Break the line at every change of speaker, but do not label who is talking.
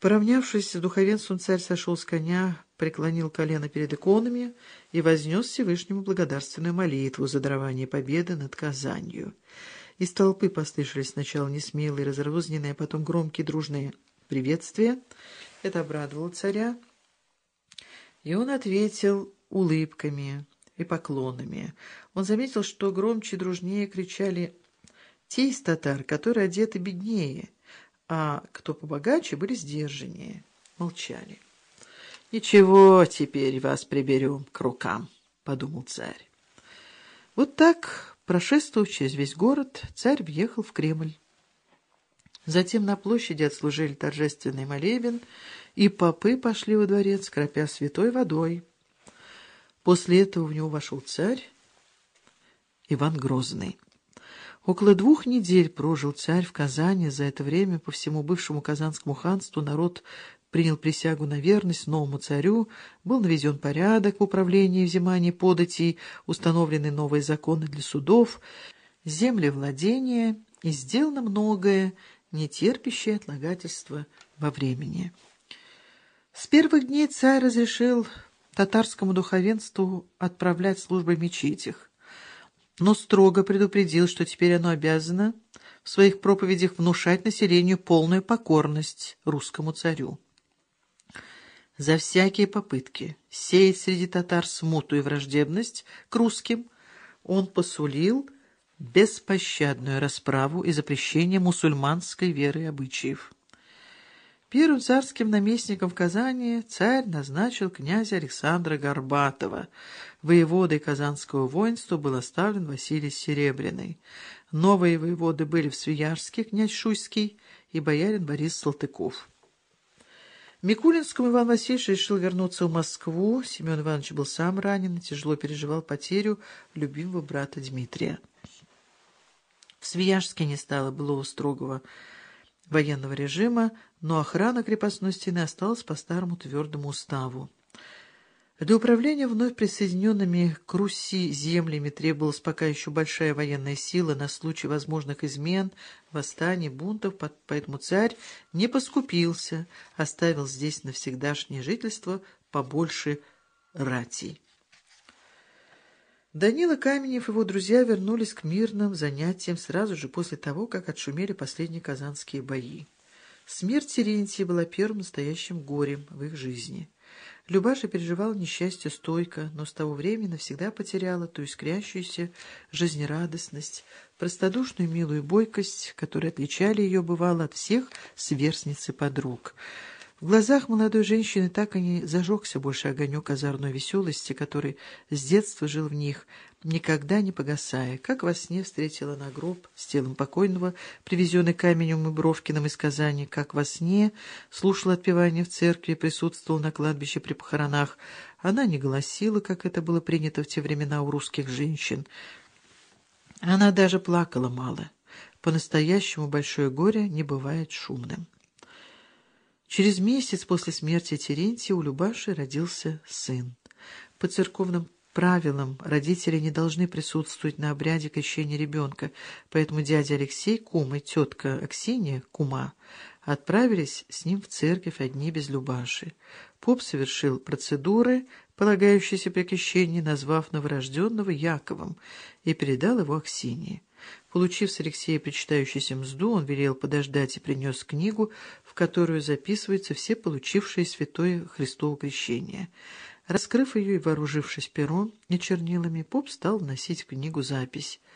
Поравнявшись с духовенством, царь сошел с коня, преклонил колено перед иконами и вознес Всевышнему благодарственную молитву за дарование победы над Казанью. Из толпы послышались сначала несмелые, разрозненные, а потом громкие дружные приветствия. Это обрадовало царя, и он ответил улыбками и поклонами. Он заметил, что громче дружнее кричали те из татар, которые одеты беднее — а кто побогаче были сдержаннее, молчали. «Ничего, теперь вас приберем к рукам», — подумал царь. Вот так, прошествовав через весь город, царь въехал в Кремль. Затем на площади отслужили торжественный молебен, и попы пошли во дворец, кропя святой водой. После этого в него вошел царь Иван Грозный. Около двух недель прожил царь в Казани. За это время по всему бывшему Казанскому ханству народ принял присягу на верность новому царю, был наведен порядок в управлении и взимании податей, установлены новые законы для судов, землевладения и сделано многое, не терпящее отлагательства во времени. С первых дней царь разрешил татарскому духовенству отправлять службы мечетях но строго предупредил, что теперь оно обязано в своих проповедях внушать населению полную покорность русскому царю. За всякие попытки сеять среди татар смуту и враждебность к русским он посулил беспощадную расправу и запрещение мусульманской веры и обычаев. Первым царским наместником в Казани царь назначил князя Александра Горбатова. Воеводой казанского воинства был оставлен Василий Серебряный. Новые воеводы были в Свияжске князь Шуйский и боярин Борис Салтыков. Микулинскому Иван Васильевич решил вернуться в Москву. Семен Иванович был сам ранен и тяжело переживал потерю любимого брата Дмитрия. В Свияжске не стало былого строгого военного режима, но охрана крепостной стены осталась по старому твердому уставу. Для управления вновь присоединенными к Руси землями требовалась пока еще большая военная сила на случай возможных измен, восстаний, бунтов, поэтому царь не поскупился, оставил здесь навсегдашнее жительство побольше ратей. Данила Каменев и его друзья вернулись к мирным занятиям сразу же после того, как отшумели последние казанские бои. Смерть Терентия была первым настоящим горем в их жизни. Любаша переживала несчастье стойко, но с того времени навсегда потеряла ту искрящуюся жизнерадостность, простодушную милую бойкость, которые отличали ее, бывало, от всех сверстниц и подруг. В глазах молодой женщины так и не зажегся больше огонек озорной веселости, который с детства жил в них, никогда не погасая, как во сне встретила на гроб с телом покойного, привезенный каменем и Бровкиным из Казани, как во сне слушала отпевание в церкви присутствовала на кладбище при похоронах. Она не голосила, как это было принято в те времена у русских женщин. Она даже плакала мало. По-настоящему большое горе не бывает шумным. Через месяц после смерти Терентия у Любаши родился сын. По церковным правилам родители не должны присутствовать на обряде крещения ребенка, поэтому дядя Алексей, кум и тетка Аксинья, кума, отправились с ним в церковь одни без Любаши. Поп совершил процедуры, полагающиеся при крещении, назвав новорожденного Яковом, и передал его Аксинье. Получив с Алексея причитающуюся мзду, он велел подождать и принес книгу, в которую записываются все получившие святое Христово крещение. Раскрыв ее и вооружившись пером и чернилами, поп стал вносить в книгу запись —